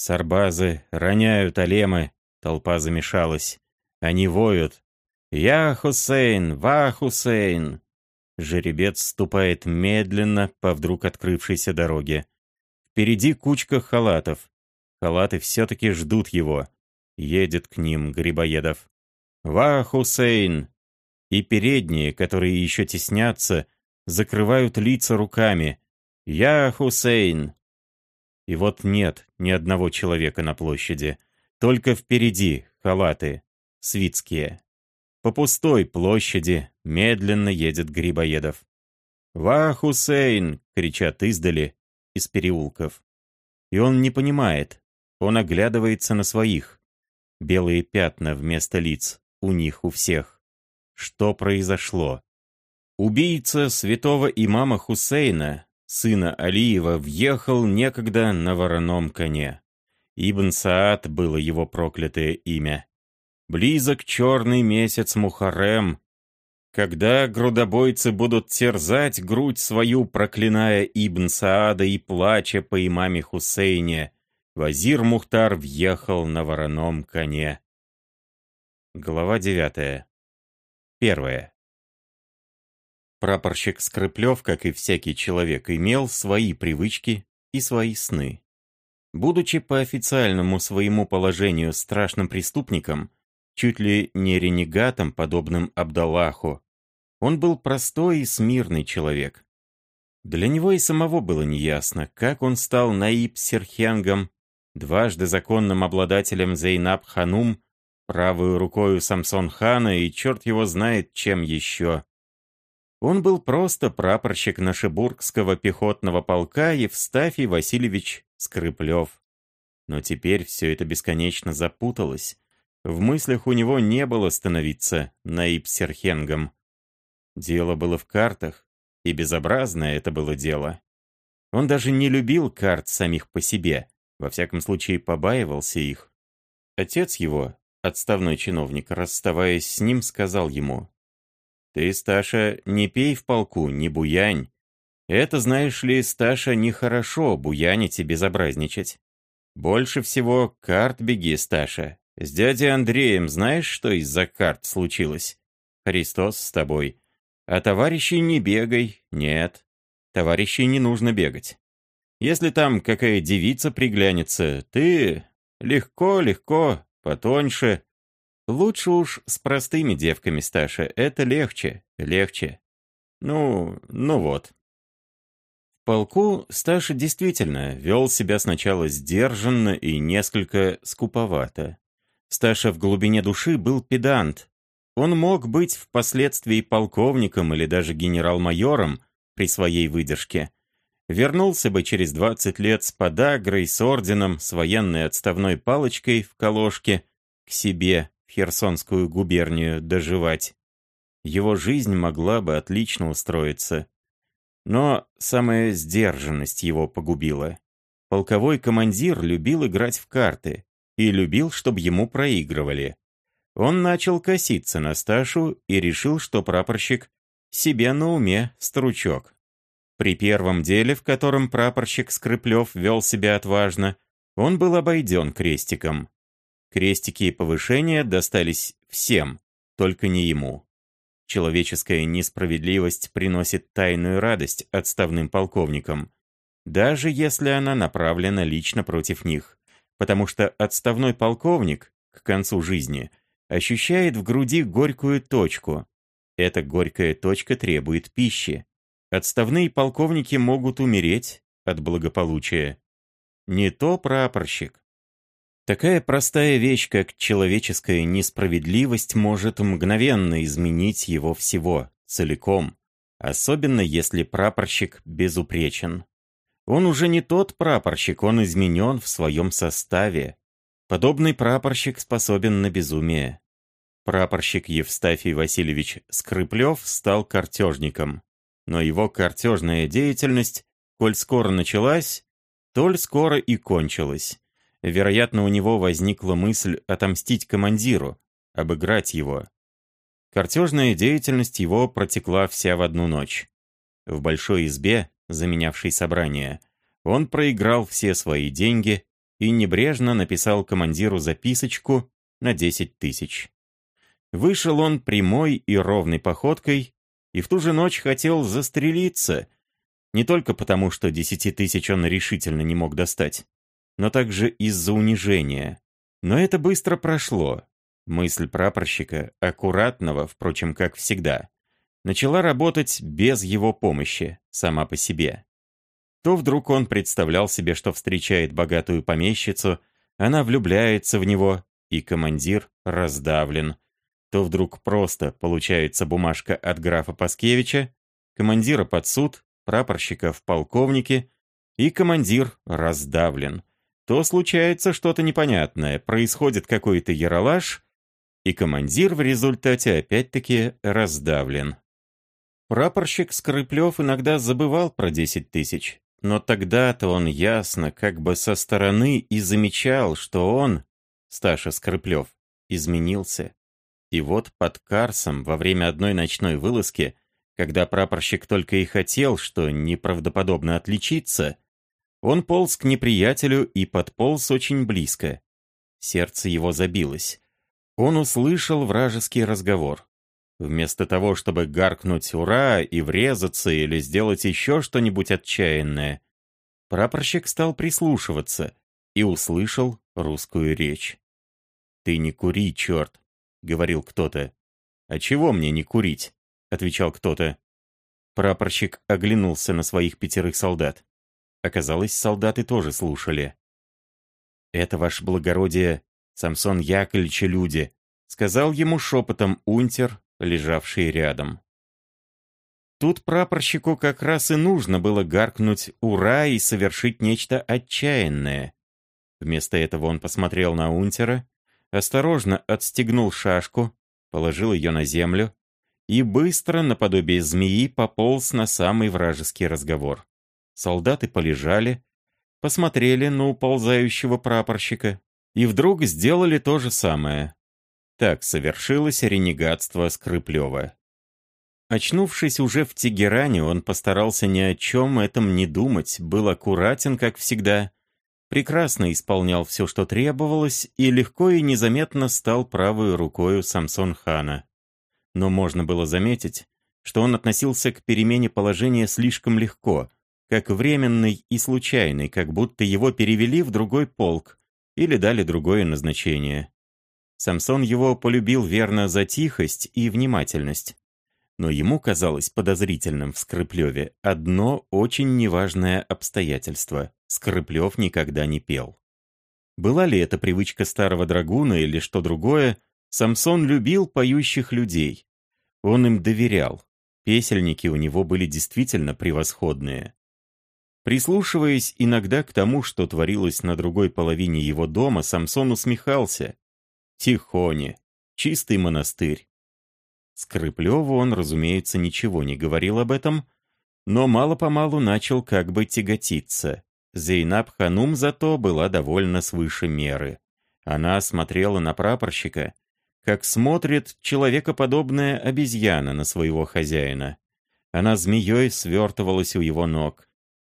Сарбазы роняют алемы, толпа замешалась. Они воют. «Я Хусейн! Ва Хусейн!» Жеребец ступает медленно по вдруг открывшейся дороге. Впереди кучка халатов. Халаты все-таки ждут его. Едет к ним Грибоедов. «Ва Хусейн!» И передние, которые еще теснятся, закрывают лица руками. «Я Хусейн!» И вот нет ни одного человека на площади. Только впереди халаты, свитские. По пустой площади медленно едет Грибоедов. «Ва, Хусейн!» — кричат издали, из переулков. И он не понимает. Он оглядывается на своих. Белые пятна вместо лиц. У них, у всех. Что произошло? Убийца святого имама Хусейна сына Алиева, въехал некогда на вороном коне. Ибн Саад было его проклятое имя. Близок черный месяц Мухарем, когда грудобойцы будут терзать грудь свою, проклиная Ибн Саада и плача по имаме Хусейне, Вазир Мухтар въехал на вороном коне. Глава девятая. Первая. Прапорщик Скрыплев, как и всякий человек, имел свои привычки и свои сны. Будучи по официальному своему положению страшным преступником, чуть ли не ренегатом, подобным Абдаллаху, он был простой и смирный человек. Для него и самого было неясно, как он стал Наиб Серхенгом, дважды законным обладателем Зейнаб Ханум, правую рукою Самсон Хана и черт его знает чем еще. Он был просто прапорщик Нашебургского пехотного полка Евстафий Васильевич Скрыплев. Но теперь все это бесконечно запуталось. В мыслях у него не было становиться наиб-серхенгом. Дело было в картах, и безобразное это было дело. Он даже не любил карт самих по себе, во всяком случае побаивался их. Отец его, отставной чиновник, расставаясь с ним, сказал ему, ты, Сташа, не пей в полку, не буянь. Это, знаешь ли, Сташа, нехорошо буянить и безобразничать. Больше всего карт беги, Сташа. С дядей Андреем знаешь, что из-за карт случилось? Христос с тобой. А товарищей не бегай, нет. Товарищей не нужно бегать. Если там какая девица приглянется, ты легко-легко, потоньше. Лучше уж с простыми девками, Сташа, это легче, легче. Ну, ну вот. В полку Сташа действительно вел себя сначала сдержанно и несколько скуповато. Сташа в глубине души был педант. Он мог быть впоследствии полковником или даже генерал-майором при своей выдержке. Вернулся бы через 20 лет с подагрой, с орденом, с военной отставной палочкой в колошке к себе в Херсонскую губернию доживать. Его жизнь могла бы отлично устроиться. Но самая сдержанность его погубила. Полковой командир любил играть в карты и любил, чтобы ему проигрывали. Он начал коситься на Сташу и решил, что прапорщик себе на уме стручок. При первом деле, в котором прапорщик Скрыплев вел себя отважно, он был обойден крестиком. Крестики и повышения достались всем, только не ему. Человеческая несправедливость приносит тайную радость отставным полковникам, даже если она направлена лично против них потому что отставной полковник к концу жизни ощущает в груди горькую точку. Эта горькая точка требует пищи. Отставные полковники могут умереть от благополучия. Не то прапорщик. Такая простая вещь, как человеческая несправедливость, может мгновенно изменить его всего, целиком, особенно если прапорщик безупречен. Он уже не тот прапорщик, он изменен в своем составе. Подобный прапорщик способен на безумие. Прапорщик Евстафий Васильевич Скрыплев стал картежником. Но его картежная деятельность, коль скоро началась, толь скоро и кончилась. Вероятно, у него возникла мысль отомстить командиру, обыграть его. Картежная деятельность его протекла вся в одну ночь. В большой избе, заменявший собрание, он проиграл все свои деньги и небрежно написал командиру записочку на 10 тысяч. Вышел он прямой и ровной походкой и в ту же ночь хотел застрелиться, не только потому, что 10 тысяч он решительно не мог достать, но также из-за унижения. Но это быстро прошло. Мысль прапорщика, аккуратного, впрочем, как всегда, начала работать без его помощи, сама по себе. То вдруг он представлял себе, что встречает богатую помещицу, она влюбляется в него, и командир раздавлен. То вдруг просто получается бумажка от графа Паскевича, командира под суд, прапорщика в полковнике, и командир раздавлен. То случается что-то непонятное, происходит какой-то яролаж, и командир в результате опять-таки раздавлен. Прапорщик Скрыплев иногда забывал про 10 тысяч. Но тогда-то он ясно, как бы со стороны, и замечал, что он, Сташа Скрыплев, изменился. И вот под Карсом во время одной ночной вылазки, когда прапорщик только и хотел, что неправдоподобно отличиться, он полз к неприятелю и подполз очень близко. Сердце его забилось. Он услышал вражеский разговор. Вместо того, чтобы гаркнуть «Ура!» и врезаться или сделать еще что-нибудь отчаянное, прапорщик стал прислушиваться и услышал русскую речь. «Ты не кури, черт!» — говорил кто-то. «А чего мне не курить?» — отвечал кто-то. Прапорщик оглянулся на своих пятерых солдат. Оказалось, солдаты тоже слушали. «Это, ваше благородие, Самсон Яковлевича люди», — сказал ему шепотом унтер, лежавший рядом. Тут прапорщику как раз и нужно было гаркнуть «Ура!» и совершить нечто отчаянное. Вместо этого он посмотрел на унтера, осторожно отстегнул шашку, положил ее на землю и быстро, наподобие змеи, пополз на самый вражеский разговор. Солдаты полежали, посмотрели на уползающего прапорщика и вдруг сделали то же самое. Так совершилось ренегатство Скрыплева. Очнувшись уже в Тегеране, он постарался ни о чем этом не думать, был аккуратен, как всегда, прекрасно исполнял все, что требовалось, и легко и незаметно стал правой рукою Самсон хана. Но можно было заметить, что он относился к перемене положения слишком легко, как временный и случайный, как будто его перевели в другой полк или дали другое назначение. Самсон его полюбил верно за тихость и внимательность. Но ему казалось подозрительным в Скрыплеве одно очень неважное обстоятельство. Скрыплев никогда не пел. Была ли это привычка старого драгуна или что другое, Самсон любил поющих людей. Он им доверял. Песельники у него были действительно превосходные. Прислушиваясь иногда к тому, что творилось на другой половине его дома, Самсон усмехался. Тихоне, чистый монастырь. Скрыплеву он, разумеется, ничего не говорил об этом, но мало-помалу начал как бы тяготиться. Зейнаб Ханум зато была довольно свыше меры. Она смотрела на прапорщика, как смотрит человекоподобная обезьяна на своего хозяина. Она змеей свертывалась у его ног.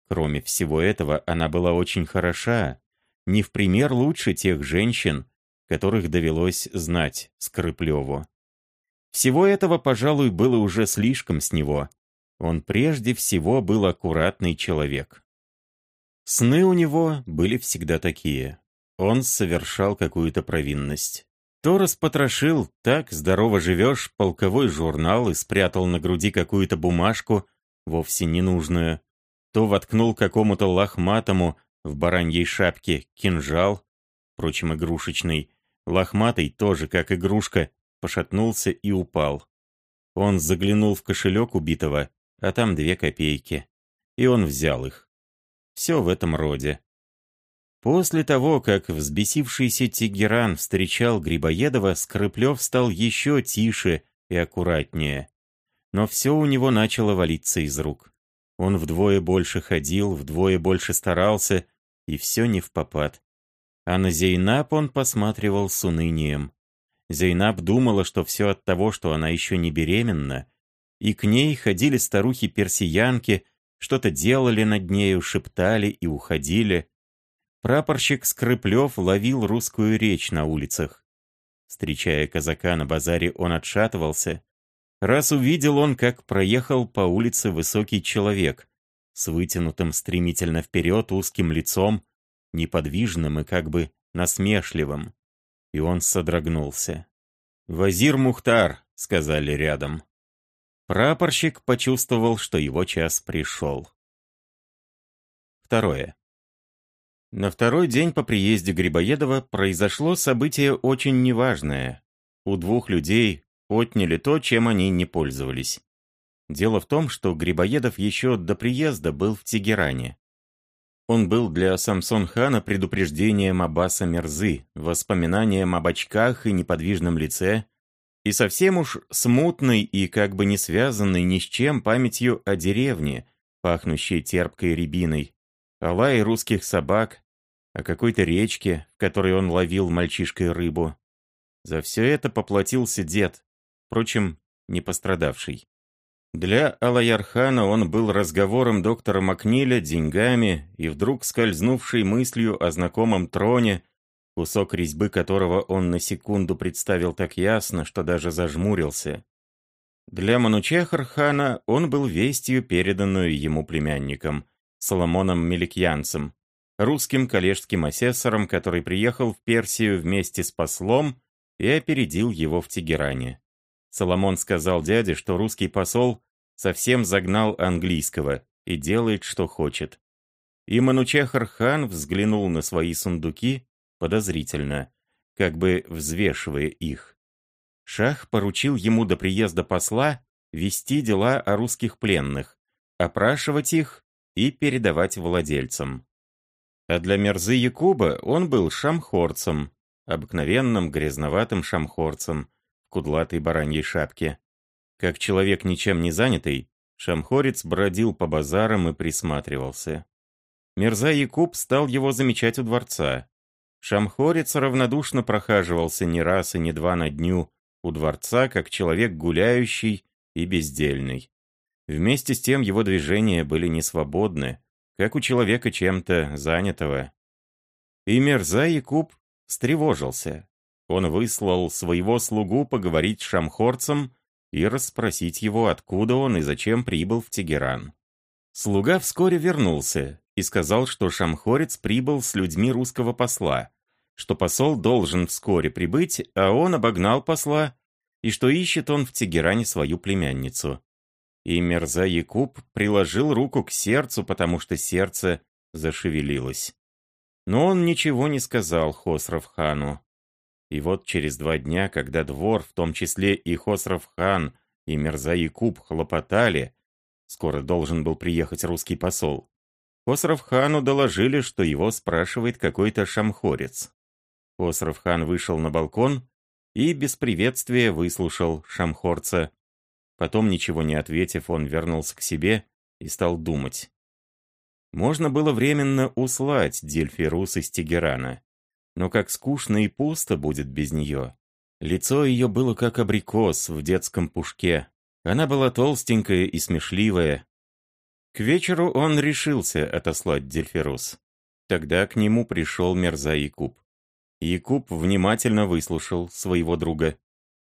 Кроме всего этого, она была очень хороша, не в пример лучше тех женщин, которых довелось знать Скрыплеву. Всего этого, пожалуй, было уже слишком с него. Он прежде всего был аккуратный человек. Сны у него были всегда такие. Он совершал какую-то провинность. То распотрошил, так здорово живешь, полковой журнал и спрятал на груди какую-то бумажку, вовсе ненужную то воткнул какому-то лохматому в бараньей шапке кинжал, впрочем, игрушечный, лохматый, тоже как игрушка, пошатнулся и упал. Он заглянул в кошелек убитого, а там две копейки. И он взял их. Все в этом роде. После того, как взбесившийся Тегеран встречал Грибоедова, Скрыплев стал еще тише и аккуратнее. Но все у него начало валиться из рук. Он вдвое больше ходил, вдвое больше старался, и все не в попад. А на Зейнаб он посматривал с унынием. Зейнаб думала, что все от того, что она еще не беременна, и к ней ходили старухи-персиянки, что-то делали над нею, шептали и уходили. Прапорщик Скрыплев ловил русскую речь на улицах. Встречая казака на базаре, он отшатывался, Раз увидел он, как проехал по улице высокий человек с вытянутым стремительно вперед узким лицом, неподвижным и как бы насмешливым. И он содрогнулся. «Вазир Мухтар», — сказали рядом. Прапорщик почувствовал, что его час пришел. Второе. На второй день по приезде Грибоедова произошло событие очень неважное. У двух людей, отняли то, чем они не пользовались. Дело в том, что Грибоедов еще до приезда был в Тегеране. Он был для Самсон-хана предупреждением Аббаса Мерзы, воспоминанием об очках и неподвижном лице, и совсем уж смутной и как бы не связанной ни с чем памятью о деревне, пахнущей терпкой рябиной, о лае русских собак, о какой-то речке, в которой он ловил мальчишкой рыбу. За все это поплатился дед, впрочем, не пострадавший. Для Алаярхана он был разговором доктора Макниля, деньгами и вдруг скользнувшей мыслью о знакомом троне, кусок резьбы которого он на секунду представил так ясно, что даже зажмурился. Для Манучехархана он был вестью, переданную ему племянником, Соломоном Меликьянцем, русским коллежским асессором, который приехал в Персию вместе с послом и опередил его в Тегеране. Соломон сказал дяде, что русский посол совсем загнал английского и делает, что хочет. И Манучехар хан взглянул на свои сундуки подозрительно, как бы взвешивая их. Шах поручил ему до приезда посла вести дела о русских пленных, опрашивать их и передавать владельцам. А для Мерзы Якуба он был шамхорцем, обыкновенным грязноватым шамхорцем, кудлатой бараньей шапке. Как человек ничем не занятый, Шамхорец бродил по базарам и присматривался. Мирза Якуб стал его замечать у дворца. Шамхорец равнодушно прохаживался не раз и не два на дню у дворца, как человек гуляющий и бездельный. Вместе с тем его движения были несвободны, как у человека чем-то занятого. И Мирза Якуб встревожился. Он выслал своего слугу поговорить с шамхорцем и расспросить его, откуда он и зачем прибыл в Тегеран. Слуга вскоре вернулся и сказал, что шамхорец прибыл с людьми русского посла, что посол должен вскоре прибыть, а он обогнал посла, и что ищет он в Тегеране свою племянницу. И Мерза Якуб приложил руку к сердцу, потому что сердце зашевелилось. Но он ничего не сказал Хосров-хану. И вот через два дня, когда двор, в том числе и Хосров-хан, и Мерза Якуб хлопотали, скоро должен был приехать русский посол, Хосров-хану доложили, что его спрашивает какой-то шамхорец. Хосров-хан вышел на балкон и без приветствия выслушал шамхорца. Потом, ничего не ответив, он вернулся к себе и стал думать. Можно было временно услать Дельфирус из Тегерана. Но как скучно и пусто будет без нее. Лицо ее было как абрикос в детском пушке. Она была толстенькая и смешливая. К вечеру он решился отослать Дельфирус. Тогда к нему пришел Мерза Якуб. Якуб внимательно выслушал своего друга.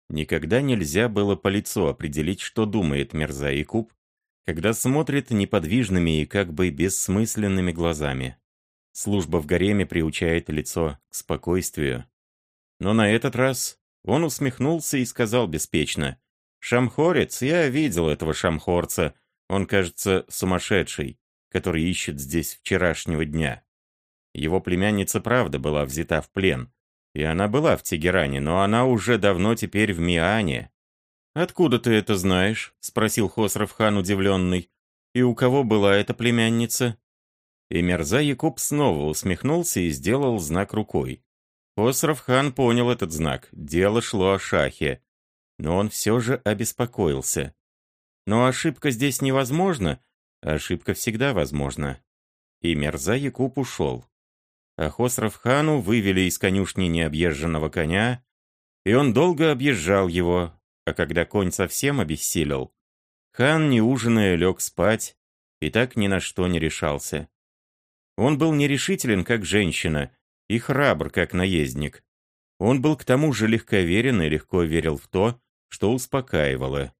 Никогда нельзя было по лицу определить, что думает Мерза Якуб, когда смотрит неподвижными и как бы бессмысленными глазами. Служба в гареме приучает лицо к спокойствию. Но на этот раз он усмехнулся и сказал беспечно, «Шамхорец, я видел этого шамхорца. Он, кажется, сумасшедший, который ищет здесь вчерашнего дня». Его племянница правда была взята в плен, и она была в Тегеране, но она уже давно теперь в Миане, «Откуда ты это знаешь?» — спросил Хосров хан удивленный. «И у кого была эта племянница?» И Мерза Якуб снова усмехнулся и сделал знак рукой. Хосров хан понял этот знак. Дело шло о шахе. Но он все же обеспокоился. Но ошибка здесь невозможна. Ошибка всегда возможна. И Мерза Якуб ушел. А Хосров хану вывели из конюшни необъезженного коня, и он долго объезжал его, а когда конь совсем обессилел, хан, не ужиная, лег спать и так ни на что не решался. Он был нерешителен, как женщина, и храбр, как наездник. Он был к тому же легковерен и легко верил в то, что успокаивало.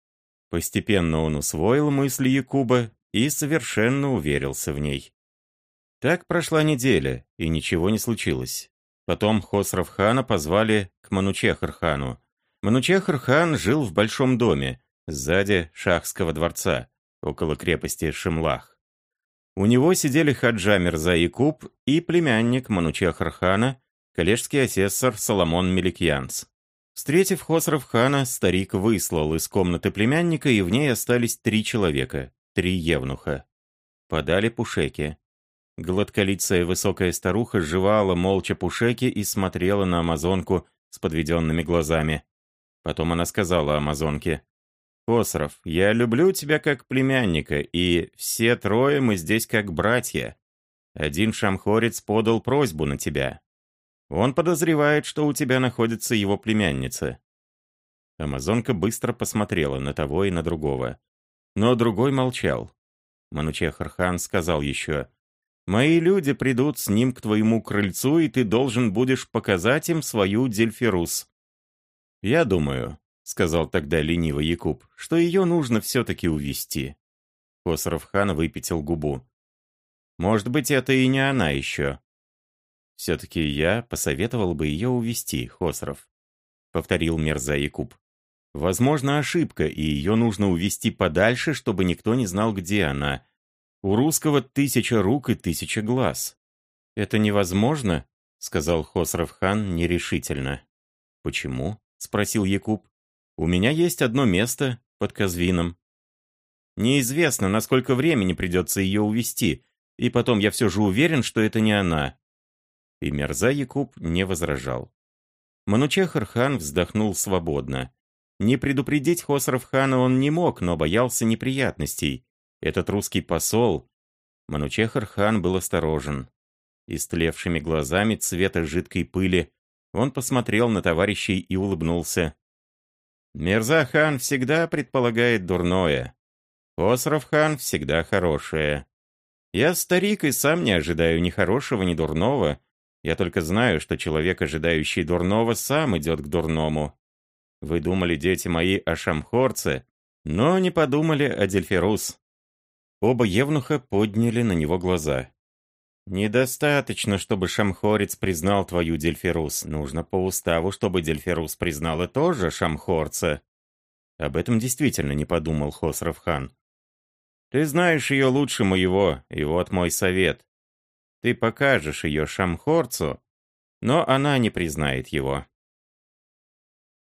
Постепенно он усвоил мысли Якуба и совершенно уверился в ней. Так прошла неделя, и ничего не случилось. Потом Хосров хана позвали к Манучехар-хану, Манучехр-хан жил в большом доме, сзади Шахского дворца, около крепости Шимлах. У него сидели хаджа Мирза Якуб и племянник Манучехр-хана, коллежский асессор Соломон Меликьянц. Встретив Хосров-хана, старик выслал из комнаты племянника, и в ней остались три человека, три евнуха. Подали пушеки. Гладколицая высокая старуха жевала молча пушеки и смотрела на амазонку с подведенными глазами. Потом она сказала амазонке, «Косров, я люблю тебя как племянника, и все трое мы здесь как братья. Один шамхорец подал просьбу на тебя. Он подозревает, что у тебя находится его племянница». Амазонка быстро посмотрела на того и на другого. Но другой молчал. Манучехархан сказал еще, «Мои люди придут с ним к твоему крыльцу, и ты должен будешь показать им свою Дельфирус. «Я думаю», — сказал тогда лениво Якуб, «что ее нужно все-таки увести. Косаров хан выпятил губу. «Может быть, это и не она еще». «Все-таки я посоветовал бы ее увести, Хосров», — повторил Мерза Якуб. «Возможно, ошибка, и ее нужно увести подальше, чтобы никто не знал, где она. У русского тысяча рук и тысяча глаз». «Это невозможно?» — сказал Хосров хан нерешительно. «Почему?» — спросил Якуб. «У меня есть одно место под Казвином. Неизвестно, насколько времени придется ее увести, и потом я все же уверен, что это не она». И Мерза Якуб не возражал. Манучехар-хан вздохнул свободно. Не предупредить Хосров-хана он не мог, но боялся неприятностей. Этот русский посол... Манучехар-хан был осторожен. Истлевшими глазами цвета жидкой пыли он посмотрел на товарищей и улыбнулся. «Мирза-хан всегда предполагает дурное. Хосров-хан всегда хорошее. Я старик и сам не ожидаю ни хорошего, ни дурного. Я только знаю, что человек, ожидающий дурного, сам идет к дурному. Вы думали, дети мои, о Шамхорце, но не подумали о Дельфирус». Оба евнуха подняли на него глаза. «Недостаточно, чтобы Шамхорец признал твою Дельфирус. Нужно по уставу, чтобы Дельфирус признала тоже Шамхорца». Об этом действительно не подумал Хосров-хан. «Ты знаешь ее лучше моего, и вот мой совет. Ты покажешь ее Шамхорцу, но она не признает его.